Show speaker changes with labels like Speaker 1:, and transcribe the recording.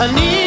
Speaker 1: I need